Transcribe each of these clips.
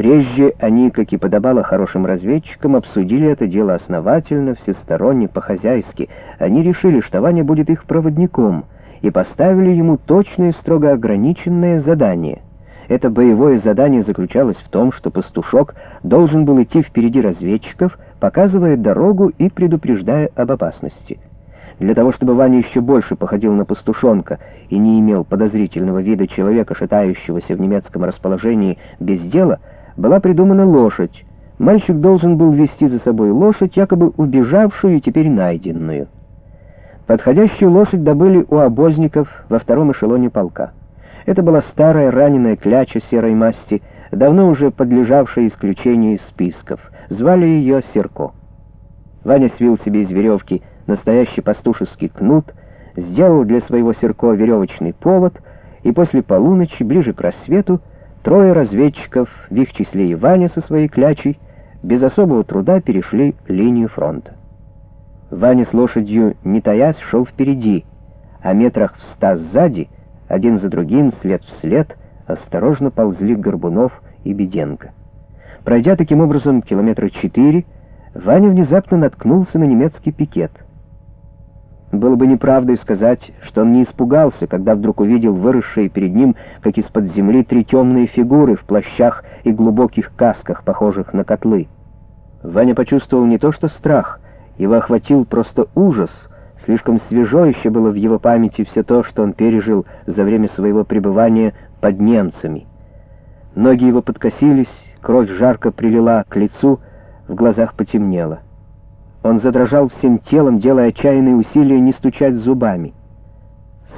Прежде они, как и подобало хорошим разведчикам, обсудили это дело основательно, всесторонне, по-хозяйски. Они решили, что Ваня будет их проводником, и поставили ему точное, строго ограниченное задание. Это боевое задание заключалось в том, что пастушок должен был идти впереди разведчиков, показывая дорогу и предупреждая об опасности. Для того, чтобы Ваня еще больше походил на пастушонка и не имел подозрительного вида человека, шатающегося в немецком расположении без дела, была придумана лошадь. Мальчик должен был вести за собой лошадь, якобы убежавшую и теперь найденную. Подходящую лошадь добыли у обозников во втором эшелоне полка. Это была старая раненая кляча серой масти, давно уже подлежавшая исключению из списков. Звали ее Серко. Ваня свил себе из веревки настоящий пастушеский кнут, сделал для своего Серко веревочный повод, и после полуночи, ближе к рассвету, Трое разведчиков, в их числе и Ваня со своей клячей, без особого труда перешли линию фронта. Ваня с лошадью, не таясь, шел впереди, а метрах в ста сзади, один за другим, след в след, осторожно ползли Горбунов и Беденко. Пройдя таким образом километра четыре, Ваня внезапно наткнулся на немецкий пикет — было бы неправдой сказать, что он не испугался, когда вдруг увидел выросшие перед ним, как из-под земли, три темные фигуры в плащах и глубоких касках, похожих на котлы. Ваня почувствовал не то что страх, его охватил просто ужас. Слишком свежо еще было в его памяти все то, что он пережил за время своего пребывания под немцами. Ноги его подкосились, кровь жарко прилила к лицу, в глазах потемнело. Он задрожал всем телом, делая отчаянные усилия не стучать зубами.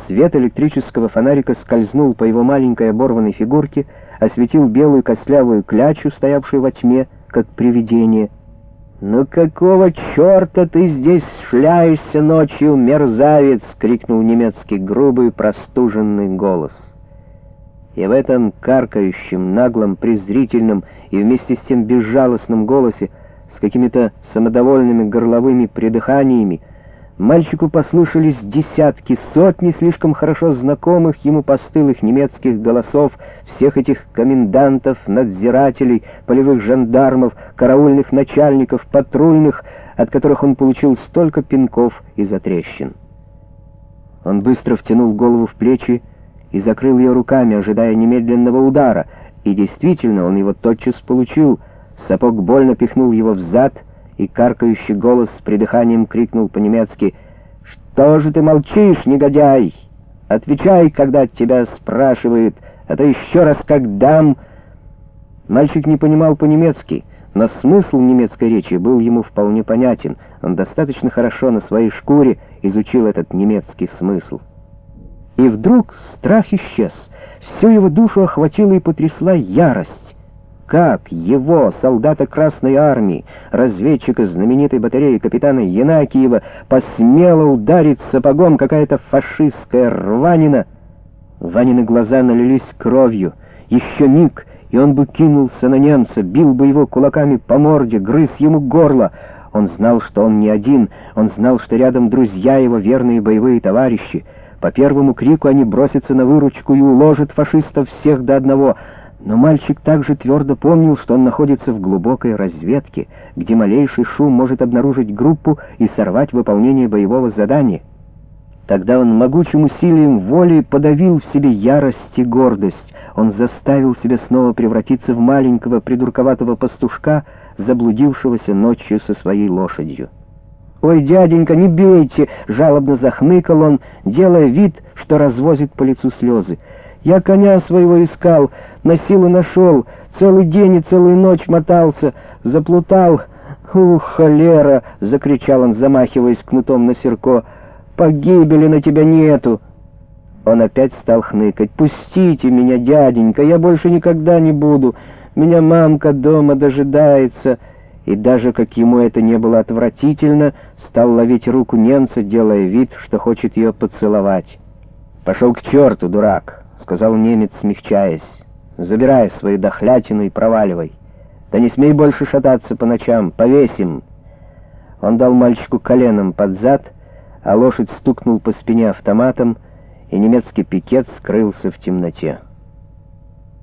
Свет электрического фонарика скользнул по его маленькой оборванной фигурке, осветил белую костлявую клячу, стоявшую во тьме, как привидение. «Ну какого черта ты здесь шляешься ночью, мерзавец?» — крикнул немецкий грубый простуженный голос. И в этом каркающем, наглом, презрительном и вместе с тем безжалостном голосе какими-то самодовольными горловыми придыханиями, мальчику послышались десятки, сотни слишком хорошо знакомых ему постылых немецких голосов, всех этих комендантов, надзирателей, полевых жандармов, караульных начальников, патрульных, от которых он получил столько пинков и затрещин. Он быстро втянул голову в плечи и закрыл ее руками, ожидая немедленного удара, и действительно он его тотчас получил — Сапог больно пихнул его в зад, и каркающий голос с придыханием крикнул по-немецки «Что же ты молчишь, негодяй? Отвечай, когда тебя спрашивают, а то еще раз как дам...» Мальчик не понимал по-немецки, но смысл немецкой речи был ему вполне понятен. Он достаточно хорошо на своей шкуре изучил этот немецкий смысл. И вдруг страх исчез. Всю его душу охватила и потрясла ярость как его, солдата Красной Армии, разведчика знаменитой батареи капитана Янакиева, посмело ударить сапогом какая-то фашистская рванина. Ванины глаза налились кровью. Еще миг, и он бы кинулся на немца, бил бы его кулаками по морде, грыз ему горло. Он знал, что он не один, он знал, что рядом друзья его, верные боевые товарищи. По первому крику они бросятся на выручку и уложат фашистов всех до одного — но мальчик также твердо помнил, что он находится в глубокой разведке, где малейший шум может обнаружить группу и сорвать выполнение боевого задания. Тогда он могучим усилием воли подавил в себе ярость и гордость. Он заставил себя снова превратиться в маленького придурковатого пастушка, заблудившегося ночью со своей лошадью. «Ой, дяденька, не бейте!» — жалобно захныкал он, делая вид, что развозит по лицу слезы. Я коня своего искал, на силу нашел, целый день и целую ночь мотался, заплутал. «Ух, холера!» — закричал он, замахиваясь кнутом на Серко. «Погибели на тебя нету!» Он опять стал хныкать. «Пустите меня, дяденька, я больше никогда не буду. Меня мамка дома дожидается». И даже, как ему это не было отвратительно, стал ловить руку немца, делая вид, что хочет ее поцеловать. «Пошел к черту, дурак!» — сказал немец, смягчаясь. «Забирай свою дохлятину и проваливай. Да не смей больше шататься по ночам, повесим!» Он дал мальчику коленом под зад, а лошадь стукнул по спине автоматом, и немецкий пикет скрылся в темноте.